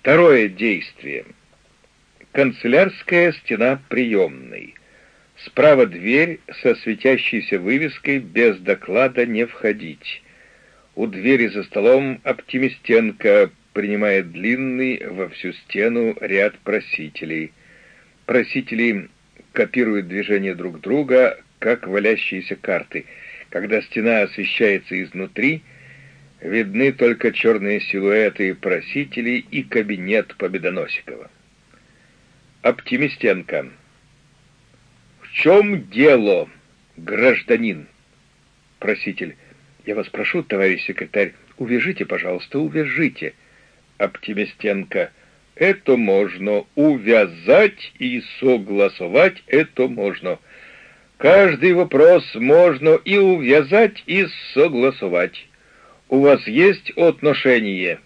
Второе действие. Канцелярская стена приемной. Справа дверь со светящейся вывеской «Без доклада не входить». У двери за столом Оптимистенко принимает длинный во всю стену ряд просителей. Просители копируют движения друг друга, как валящиеся карты. Когда стена освещается изнутри, видны только черные силуэты просителей и кабинет Победоносикова. Оптимистенко. «В чем дело, гражданин?» Проситель. «Я вас прошу, товарищ секретарь, увяжите, пожалуйста, увяжите». Оптимистенко. «Это можно увязать и согласовать, это можно. Каждый вопрос можно и увязать, и согласовать. У вас есть отношение?»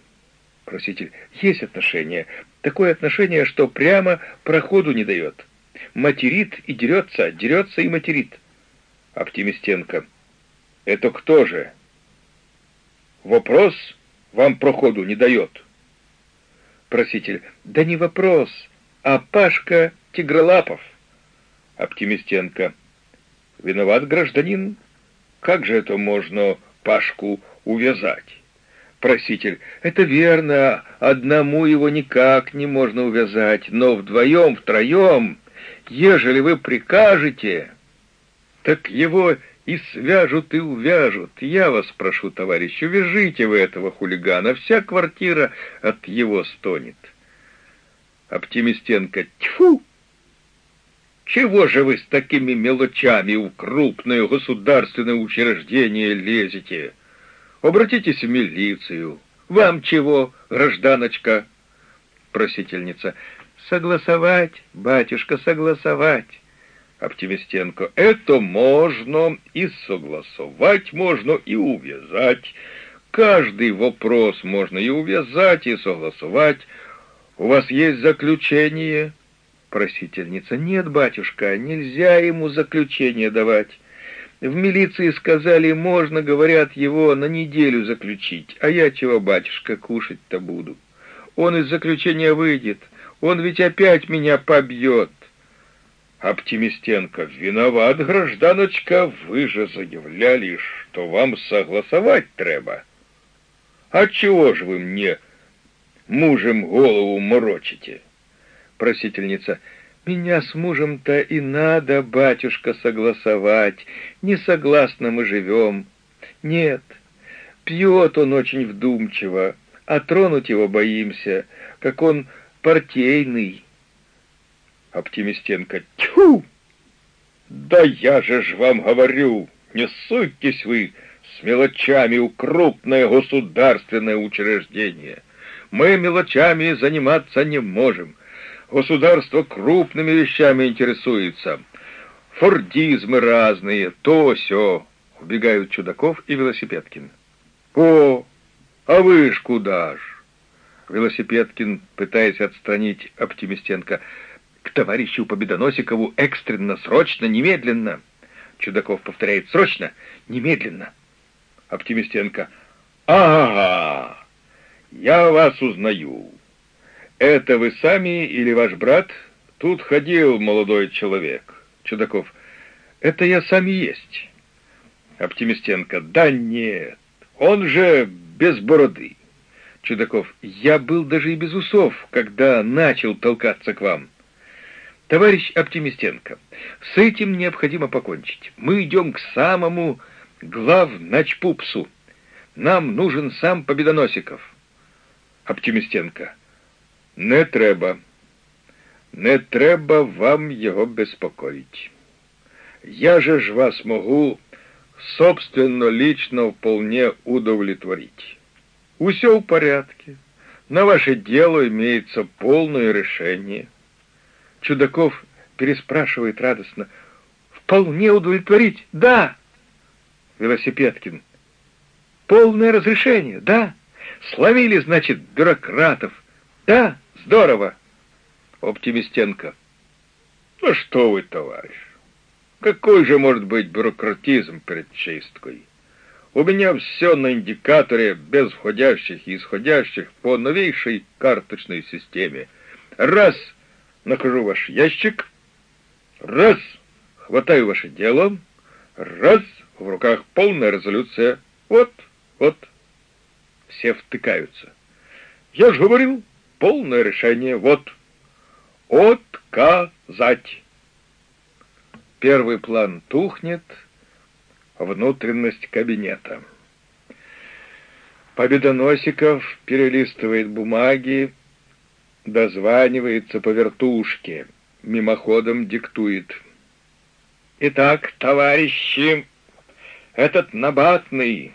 Проситель. «Есть отношение. Такое отношение, что прямо проходу не дает. Материт и дерется, дерется и материт». Оптимистенко. «Это кто же?» «Вопрос вам проходу не дает». Проситель. «Да не вопрос, а Пашка Тигролапов». Оптимистенко. «Виноват гражданин? Как же это можно Пашку увязать?» Проситель. «Это верно, одному его никак не можно увязать, но вдвоем, втроем, ежели вы прикажете, так его и свяжут, и увяжут. Я вас прошу, товарищ, увяжите вы этого хулигана, вся квартира от его стонет. Оптимистенко, тьфу! Чего же вы с такими мелочами в крупное государственное учреждение лезете? Обратитесь в милицию. Вам чего, гражданочка? Просительница. Согласовать, батюшка, согласовать. Оптимистенко. Это можно и согласовать можно, и увязать. Каждый вопрос можно и увязать, и согласовать. У вас есть заключение? Просительница. Нет, батюшка, нельзя ему заключение давать. В милиции сказали, можно, говорят, его на неделю заключить. А я чего, батюшка, кушать-то буду? Он из заключения выйдет. Он ведь опять меня побьет. Оптимистенко, виноват, гражданочка, вы же заявляли, что вам согласовать треба. А чего же вы мне мужем голову морочите? Просительница, меня с мужем-то и надо, батюшка, согласовать. Не согласно мы живем. Нет, пьет он очень вдумчиво, а тронуть его боимся, как он партийный. Оптимистенко. Тьфу! Да я же ж вам говорю, не суйтесь вы с мелочами у крупное государственное учреждение. Мы мелочами заниматься не можем. Государство крупными вещами интересуется. Фордизмы разные, то все. Убегают Чудаков и Велосипедкин. О, а вы ж куда ж? Велосипедкин, пытаясь отстранить Оптимистенко, к товарищу Победоносикову экстренно, срочно, немедленно. Чудаков повторяет срочно, немедленно. Оптимистенко. Ага, я вас узнаю. Это вы сами или ваш брат? Тут ходил молодой человек. Чудаков. Это я сам и есть. Оптимистенко. Да нет, он же без бороды. Чудаков. Я был даже и без усов, когда начал толкаться к вам. Товарищ Оптимистенко, с этим необходимо покончить. Мы идем к самому главначпупсу. Нам нужен сам Победоносиков. Оптимистенко. Не треба. Не треба вам его беспокоить. Я же ж вас могу собственно лично вполне удовлетворить. Все в порядке. На ваше дело имеется полное решение. Чудаков переспрашивает радостно. «Вполне удовлетворить? Да!» Велосипедкин. «Полное разрешение? Да! Словили, значит, бюрократов? Да! Здорово!» Оптимистенко. «Ну что вы, товарищ, какой же может быть бюрократизм перед чисткой? У меня все на индикаторе, без входящих и исходящих, по новейшей карточной системе. Раз — нахожу ваш ящик, раз — хватаю ваше дело, раз — в руках полная резолюция. Вот, вот. Все втыкаются. Я же говорил, полное решение, вот. Отказать. Первый план тухнет — внутренность кабинета. Победоносиков перелистывает бумаги, дозванивается по вертушке, мимоходом диктует. «Итак, товарищи, этот набатный,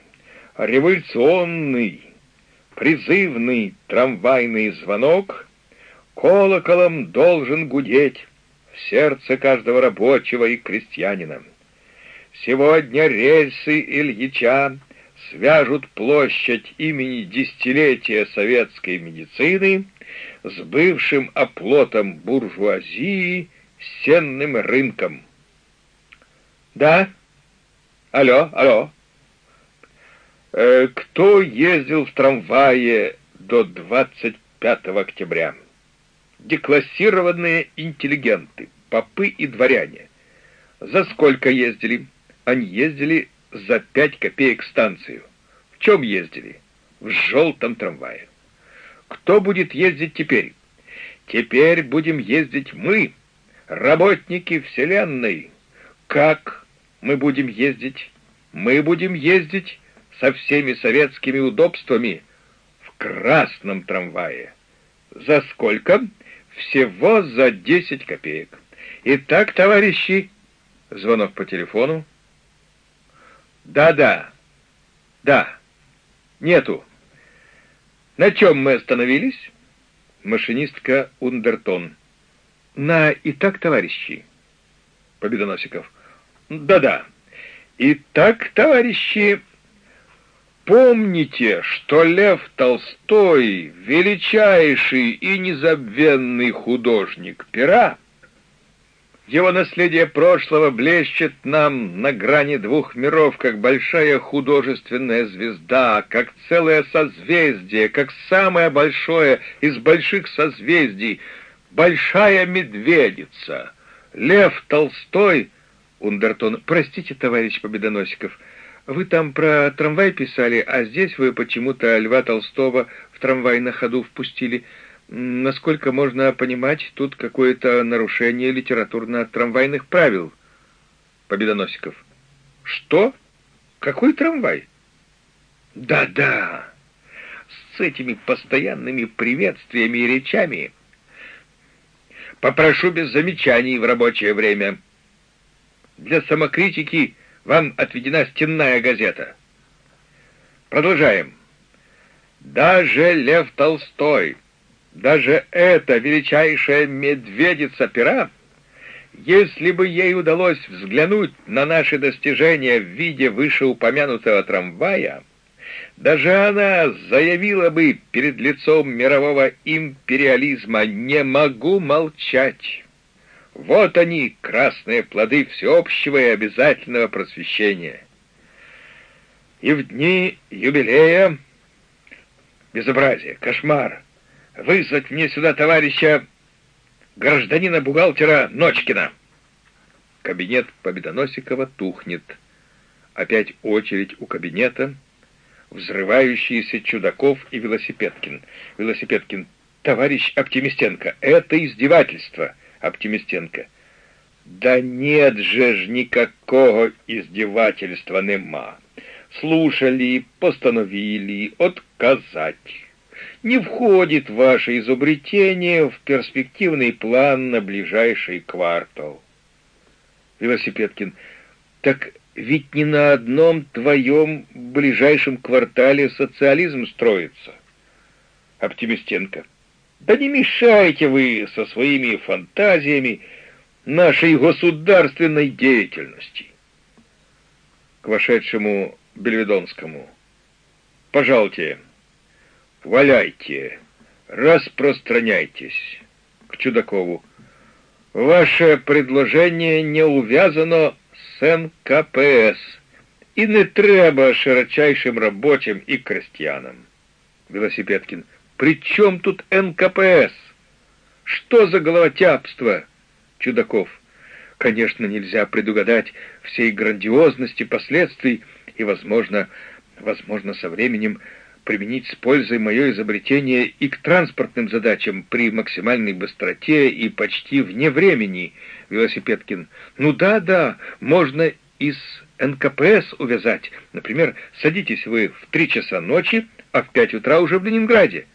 революционный, призывный трамвайный звонок колоколом должен гудеть в сердце каждого рабочего и крестьянина. Сегодня рельсы Ильича свяжут площадь имени десятилетия советской медицины с бывшим оплотом буржуазии сенным рынком. Да? Алло, алло. Э, кто ездил в трамвае до 25 октября? Деклассированные интеллигенты, попы и дворяне. За сколько ездили? Они ездили за пять копеек станцию. В чем ездили? В желтом трамвае. Кто будет ездить теперь? Теперь будем ездить мы, работники Вселенной. Как мы будем ездить? Мы будем ездить со всеми советскими удобствами в красном трамвае. За сколько? Всего за десять копеек. Итак, товарищи, звонок по телефону, да-да. Да. Нету. На чем мы остановились? Машинистка Ундертон. На «Итак, товарищи». Победоносиков. Да-да. Итак, товарищи, помните, что Лев Толстой — величайший и незабвенный художник пера — его наследие прошлого блещет нам на грани двух миров, как большая художественная звезда, как целое созвездие, как самое большое из больших созвездий, большая медведица. Лев Толстой... Ундертон, простите, товарищ Победоносиков, вы там про трамвай писали, а здесь вы почему-то Льва Толстого в трамвай на ходу впустили. Насколько можно понимать, тут какое-то нарушение литературно-трамвайных правил. Победоносиков. Что? Какой трамвай? Да-да. С этими постоянными приветствиями и речами. Попрошу без замечаний в рабочее время. Для самокритики вам отведена стенная газета. Продолжаем. Даже Лев Толстой даже эта величайшая медведица пера, если бы ей удалось взглянуть на наши достижения в виде вышеупомянутого трамвая, даже она заявила бы перед лицом мирового империализма «не могу молчать». Вот они, красные плоды всеобщего и обязательного просвещения. И в дни юбилея безобразие, кошмар — вызвать мне сюда товарища гражданина-бухгалтера Ночкина. Кабинет Победоносикова тухнет. Опять очередь у кабинета. Взрывающиеся Чудаков и Велосипедкин. Велосипедкин. Товарищ Оптимистенко, это издевательство. Оптимистенко. Да нет же ж никакого издевательства нема. Слушали, постановили отказать не входит ваше изобретение в перспективный план на ближайший квартал. Велосипедкин, так ведь не на одном твоем ближайшем квартале социализм строится. Оптимистенко, да не мешайте вы со своими фантазиями нашей государственной деятельности. К вошедшему Бельведонскому. Пожалуйте. Валяйте, распространяйтесь. К Чудакову. Ваше предложение не увязано с НКПС і не треба широчайшим рабочим и крестьянам. Велосипедкин. При чем тут НКПС? Что за головотяпство? Чудаков. Конечно, нельзя предугадать всей грандиозности последствий и, возможно, возможно, со временем применить с пользой мое изобретение и к транспортным задачам при максимальной быстроте и почти вне времени, Велосипедкин. Ну да, да, можно из НКПС увязать. Например, садитесь вы в три часа ночи, а в пять утра уже в Ленинграде.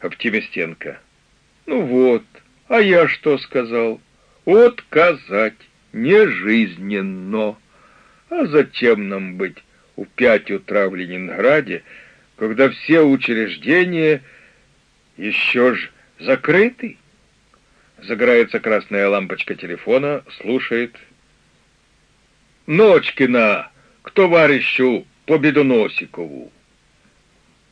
Оптимистенко. Ну вот, а я что сказал? Отказать не жизненно. А зачем нам быть у пять утра в Ленинграде, когда все учреждения еще ж закрыты? Загорается красная лампочка телефона, слушает. «Ночкина! К товарищу Победоносикову!»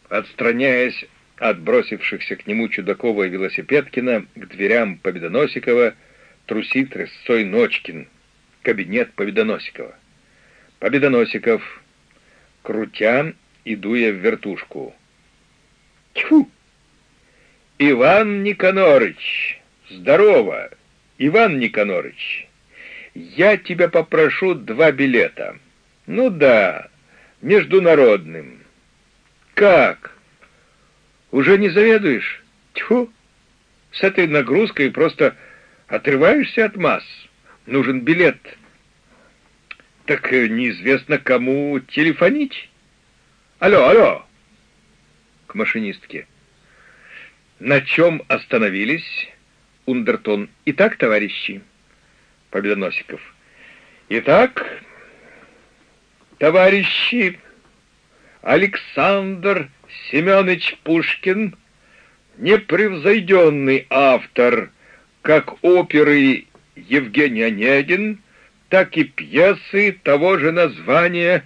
Отстраняясь от бросившихся к нему Чудакова и Велосипедкина, к дверям Победоносикова трусит рысцой Ночкин, кабинет Победоносикова. Победоносиков, крутя и дуя в вертушку. Тьфу! Иван Никонорыч, здорово! Иван Никонорыч, я тебя попрошу два билета. Ну да, международным. Как? Уже не заведуешь? Тьфу! С этой нагрузкой просто отрываешься от масс. Нужен билет. Так неизвестно, кому телефонить. Алло, алло! К машинистке. На чем остановились? Ундертон. Итак, товарищи. Победоносиков. Итак, товарищи, Александр Семенович Пушкин, непревзойденный автор как оперы Евгений Онегин, так и пьесы того же названия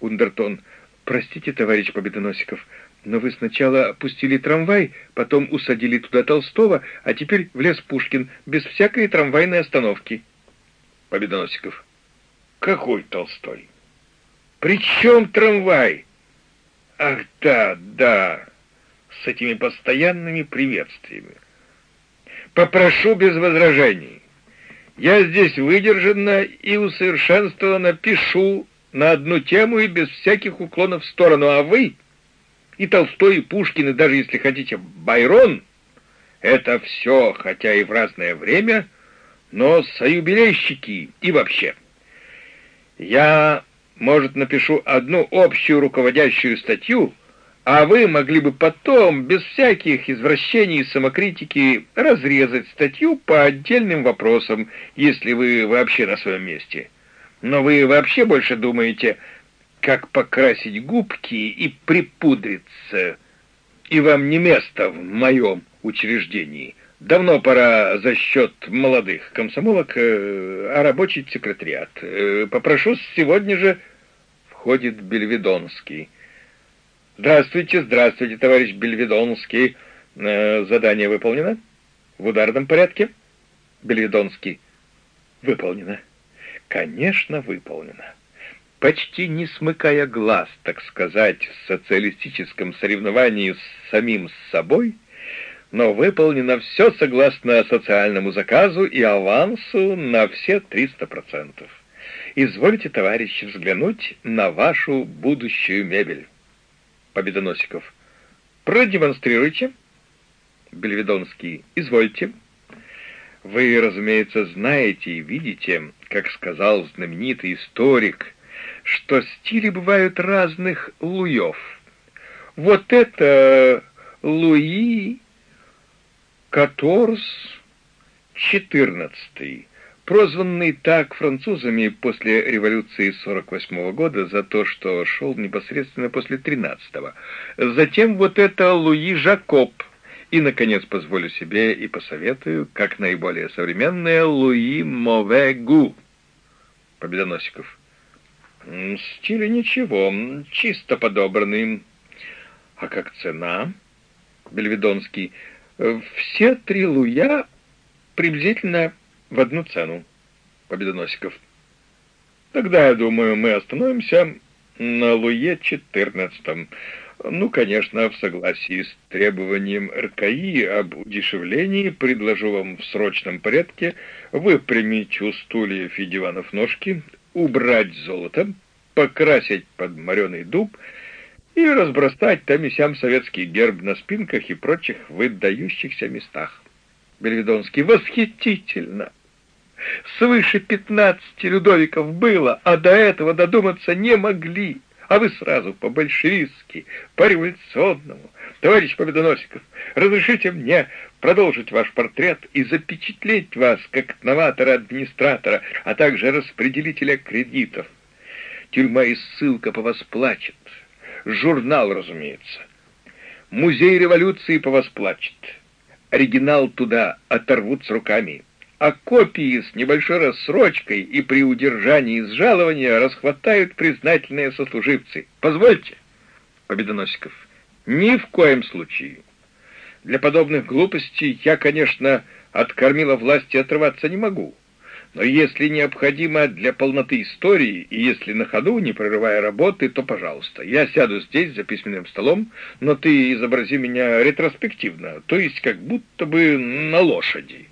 Ундертон. Простите, товарищ Победоносиков, но вы сначала пустили трамвай, потом усадили туда Толстого, а теперь влез Пушкин без всякой трамвайной остановки. Победоносиков. Какой Толстой? При чем трамвай? Ах, да, да, с этими постоянными приветствиями. Попрошу без возражений. Я здесь выдержанно и усовершенствованно пишу на одну тему и без всяких уклонов в сторону, а вы и Толстой, и Пушкин, и даже, если хотите, Байрон — это все, хотя и в разное время, но союбилейщики и вообще. Я, может, напишу одну общую руководящую статью, а вы могли бы потом, без всяких извращений и самокритики, разрезать статью по отдельным вопросам, если вы вообще на своем месте. Но вы вообще больше думаете как покрасить губки и припудриться, и вам не место в моем учреждении. Давно пора за счет молодых комсомолок э, рабочий секретариат. Э, попрошу сегодня же входит Бельведонский. Здравствуйте, здравствуйте, товарищ Бельведонский. Э, задание выполнено? В ударном порядке? Бельведонский. Выполнено. Конечно, выполнено почти не смыкая глаз, так сказать, в социалистическом соревновании с самим собой, но выполнено все согласно социальному заказу и авансу на все 300%. Извольте, товарищи, взглянуть на вашу будущую мебель. Победоносиков. Продемонстрируйте. Бельведонский. Извольте. Вы, разумеется, знаете и видите, как сказал знаменитый историк что стили бывают разных луев. Вот это Луи Каторс XIV, прозванный так французами после революции 48 -го года за то, что шел непосредственно после 13-го. Затем вот это Луи Жакоб. И, наконец, позволю себе и посоветую, как наиболее современное, Луи Мовегу. Победоносиков. Стиль ничего, чисто подобранный. А как цена? Бельведонский. Все три луя приблизительно в одну цену. Победоносиков. Тогда, я думаю, мы остановимся на Луе XIV. Ну, конечно, в согласии с требованием РКИ об удешевлении предложу вам в срочном порядке выпрямить у стульев и диванов ножки, убрать золото, покрасить под мореный дуб и разбросать там и сям советский герб на спинках и прочих выдающихся местах. Бельведонский, восхитительно! Свыше пятнадцати Людовиков было, а до этого додуматься не могли а вы сразу по-большевистски, по-революционному. Товарищ Победоносиков, разрешите мне продолжить ваш портрет и запечатлеть вас как новатора-администратора, а также распределителя кредитов. Тюрьма и ссылка по вас плачет. Журнал, разумеется. Музей революции по вас плачет. Оригинал туда оторвут с руками а копии с небольшой рассрочкой и при удержании из жалования расхватают признательные сослуживцы. Позвольте, Победоносиков, ни в коем случае. Для подобных глупостей я, конечно, от кормила власти отрываться не могу. Но если необходимо для полноты истории, и если на ходу, не прерывая работы, то, пожалуйста, я сяду здесь за письменным столом, но ты изобрази меня ретроспективно, то есть как будто бы на лошади.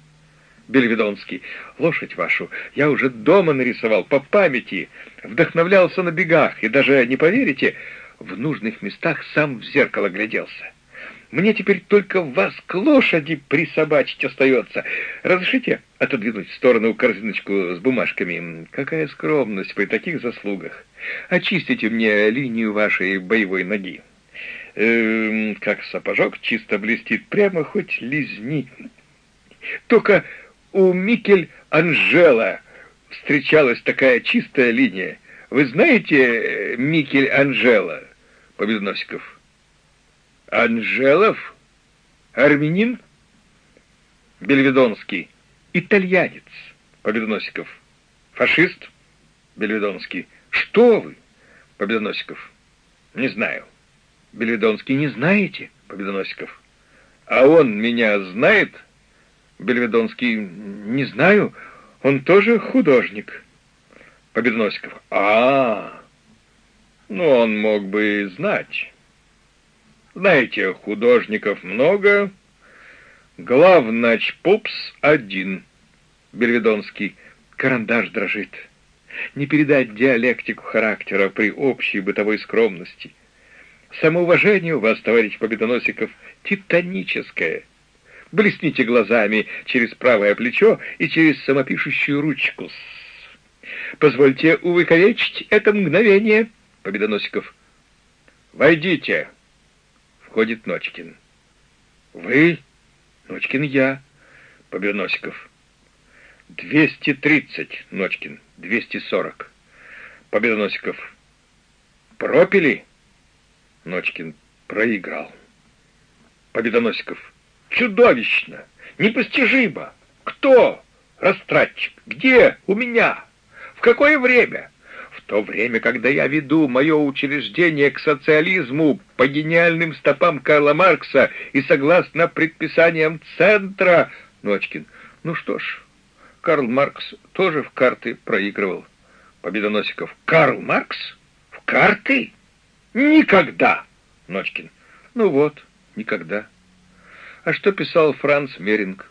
Бельведонский. Лошадь вашу я уже дома нарисовал, по памяти. Вдохновлялся на бегах, и даже, не поверите, в нужных местах сам в зеркало гляделся. Мне теперь только вас к лошади присобачить остается. Разрешите отодвинуть в сторону корзиночку с бумажками? Какая скромность при таких заслугах. Очистите мне линию вашей боевой ноги. Эм, как сапожок чисто блестит, прямо хоть лизни. Только у Микель Анжела встречалась такая чистая линия. Вы знаете э, Микель Анжела, Победоносиков? Анжелов? Армянин? Бельведонский. Итальянец, Победоносиков. Фашист? Бельведонский. Что вы? Победоносиков. Не знаю. Бельведонский. Не знаете? Победоносиков. А он меня знает? Бельведонский, не знаю, он тоже художник. Победоносиков, а, -а, -а. ну он мог бы знать. Знаете, художников много, главнач Пупс один. Бельведонский, карандаш дрожит. Не передать диалектику характера при общей бытовой скромности. Самоуважение у вас, товарищ Победоносиков, титаническое. Блесните глазами через правое плечо и через самопишущую ручку. Позвольте увековечить это мгновение, Победоносиков. Войдите. Входит Ночкин. Вы? Ночкин я. Победоносиков. Двести тридцать, Ночкин. Двести сорок. Победоносиков. Пропили? Ночкин проиграл. Победоносиков. Чудовищно! Непостижимо! Кто? Растратчик. Где? У меня. В какое время? То время, когда я веду мое учреждение к социализму по гениальным стопам Карла Маркса и согласно предписаниям Центра... Ночкин. Ну что ж, Карл Маркс тоже в карты проигрывал. Победоносиков. Карл Маркс? В карты? Никогда! Ночкин. Ну вот, никогда. А что писал Франц Меринг?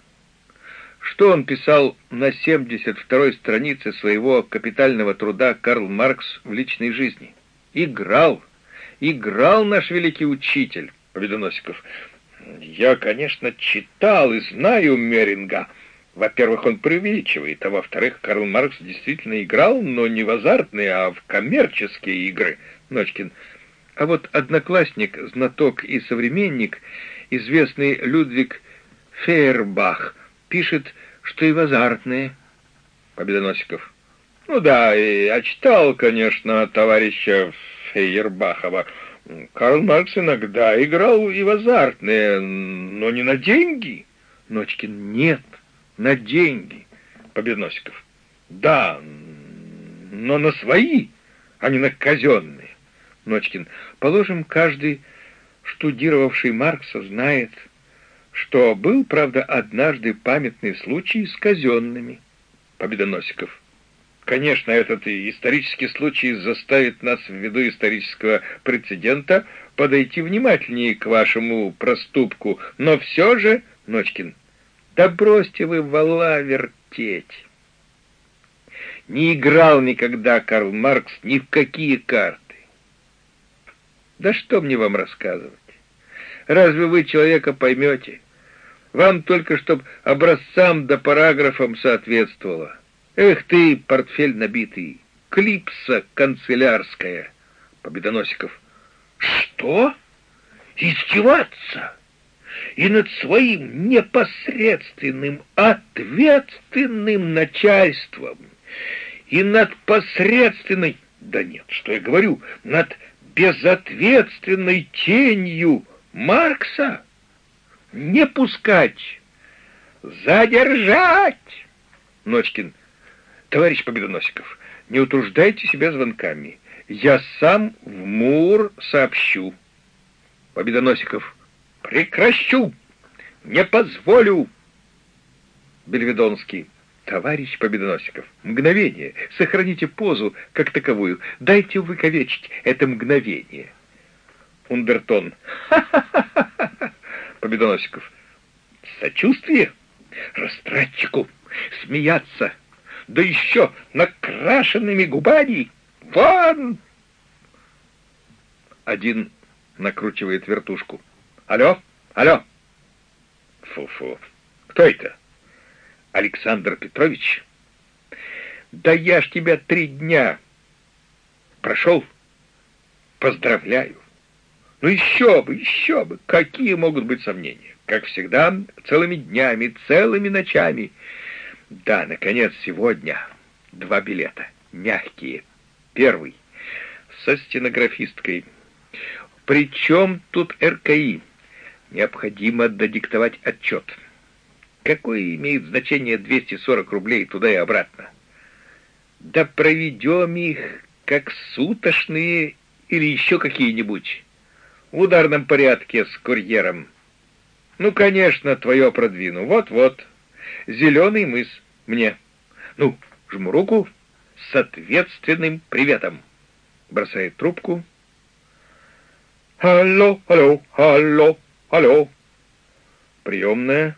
Что он писал на 72-й странице своего капитального труда «Карл Маркс в личной жизни»? Играл, играл наш великий учитель, Победоносиков. Я, конечно, читал и знаю Меринга. Во-первых, он преувеличивает, а во-вторых, Карл Маркс действительно играл, но не в азартные, а в коммерческие игры. Ночкин. А вот одноклассник, знаток и современник известный Людвиг Фейербах пишет, что и в азартные. Победоносиков. Ну да, я читал, конечно, товарища Фейербахова. Карл Маркс иногда играл и в азартные, но не на деньги. Ночкин, нет, на деньги. Победоносиков. Да, но на свои, а не на казенные. Ночкин, положим, каждый штудировавший Маркса, знает, что был, правда, однажды памятный случай с казенными. Победоносиков. Конечно, этот исторический случай заставит нас ввиду исторического прецедента подойти внимательнее к вашему проступку, но все же, Ночкин, да бросьте вы вала вертеть. Не играл никогда Карл Маркс ни в какие карты. Да что мне вам рассказывать? Разве вы человека поймете? Вам только чтоб образцам да параграфам соответствовало. Эх ты, портфель набитый, клипса канцелярская. Победоносиков. Что? Издеваться? И над своим непосредственным, ответственным начальством, и над посредственной, да нет, что я говорю, над безответственной тенью Маркса? Не пускать! Задержать! Ночкин. Товарищ Победоносиков, не утруждайте себя звонками. Я сам в Мур сообщу. Победоносиков. Прекращу! Не позволю! Бельведонский. Товарищ Победоносиков, мгновение, сохраните позу как таковую, дайте увековечить это мгновение. Ундертон. Ха-ха-ха! Победоносиков. Сочувствие? Растратчику. Смеяться да еще накрашенными губами. Вон! Один накручивает вертушку. Алло, алло. Фу-фу. Кто это? Александр Петрович? Да я ж тебя три дня прошел. Поздравляю. Ну еще бы, еще бы. Какие могут быть сомнения? Как всегда, целыми днями, целыми ночами — да, наконец, сегодня два билета. Мягкие. Первый. Со стенографисткой. Причем тут РКИ? Необходимо додиктовать отчет. Какое имеет значение 240 рублей туда и обратно? Да проведем их, как сутошные или еще какие-нибудь. В ударном порядке с курьером. Ну, конечно, твое продвину. Вот-вот. Зеленый мыс. Мне. Ну, жму руку с ответственным приветом. Бросает трубку. Алло, алло, алло, алло. Приемная.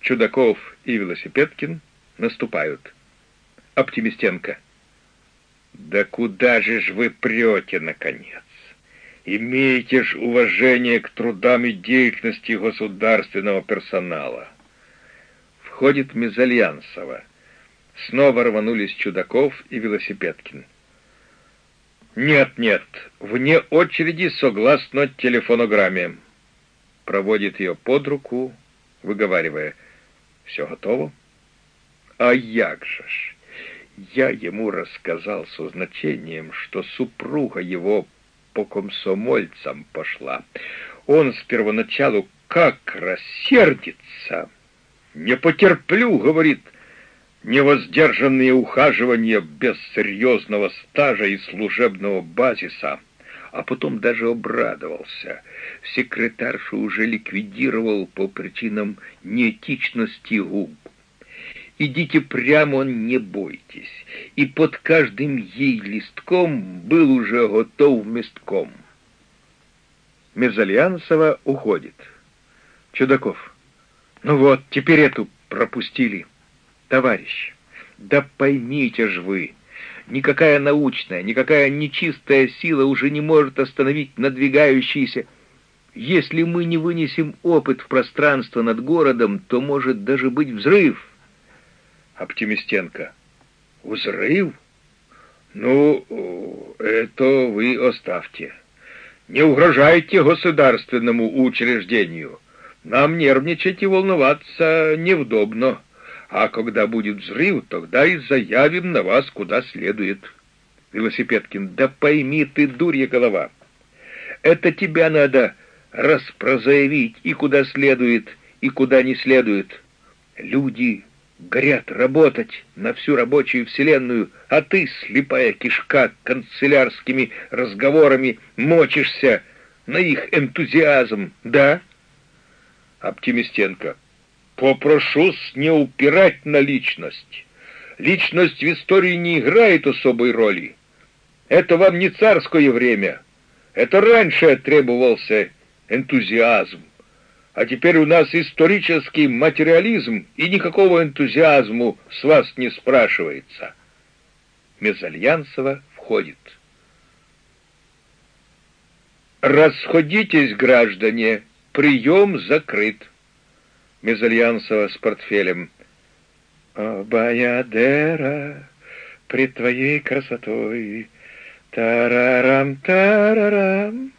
Чудаков и Велосипедкин наступают. Оптимистенко. Да куда же ж вы прете, наконец? Имейте ж уважение к трудам и деятельности государственного персонала входит Мезальянсова. Снова рванулись Чудаков и Велосипедкин. «Нет, нет, вне очереди согласно телефонограмме». Проводит ее под руку, выговаривая. «Все готово?» «А як же ж!» Я ему рассказал со значением, что супруга его по комсомольцам пошла. Он с первоначалу как рассердится!» «Не потерплю», — говорит, — «невоздержанные ухаживания без серьезного стажа и служебного базиса». А потом даже обрадовался. Секретаршу уже ликвидировал по причинам неэтичности губ. Идите прямо, не бойтесь. И под каждым ей листком был уже готов местком. Мезальянсова уходит. Чудаков. Ну вот, теперь эту пропустили. Товарищ, да поймите ж вы, никакая научная, никакая нечистая сила уже не может остановить надвигающийся. Если мы не вынесем опыт в пространство над городом, то может даже быть взрыв. Оптимистенко. Взрыв? Ну, это вы оставьте. Не угрожайте государственному учреждению. Нам нервничать и волноваться неудобно, а когда будет взрыв, тогда и заявим на вас куда следует. Велосипедкин, да пойми ты, дурья голова, это тебя надо распрозаявить и куда следует, и куда не следует. Люди горят работать на всю рабочую вселенную, а ты, слепая кишка, канцелярскими разговорами мочишься на их энтузиазм, да?» Оптимистенко. Попрошусь не упирать на личность. Личность в истории не играет особой роли. Это вам не царское время. Это раньше требовался энтузиазм. А теперь у нас исторический материализм, и никакого энтузиазму с вас не спрашивается. Мезальянсова входит. «Расходитесь, граждане, прием закрыт». Мезальянсова с портфелем. «О, Баядера, пред твоей красотой, тарарам-тарарам».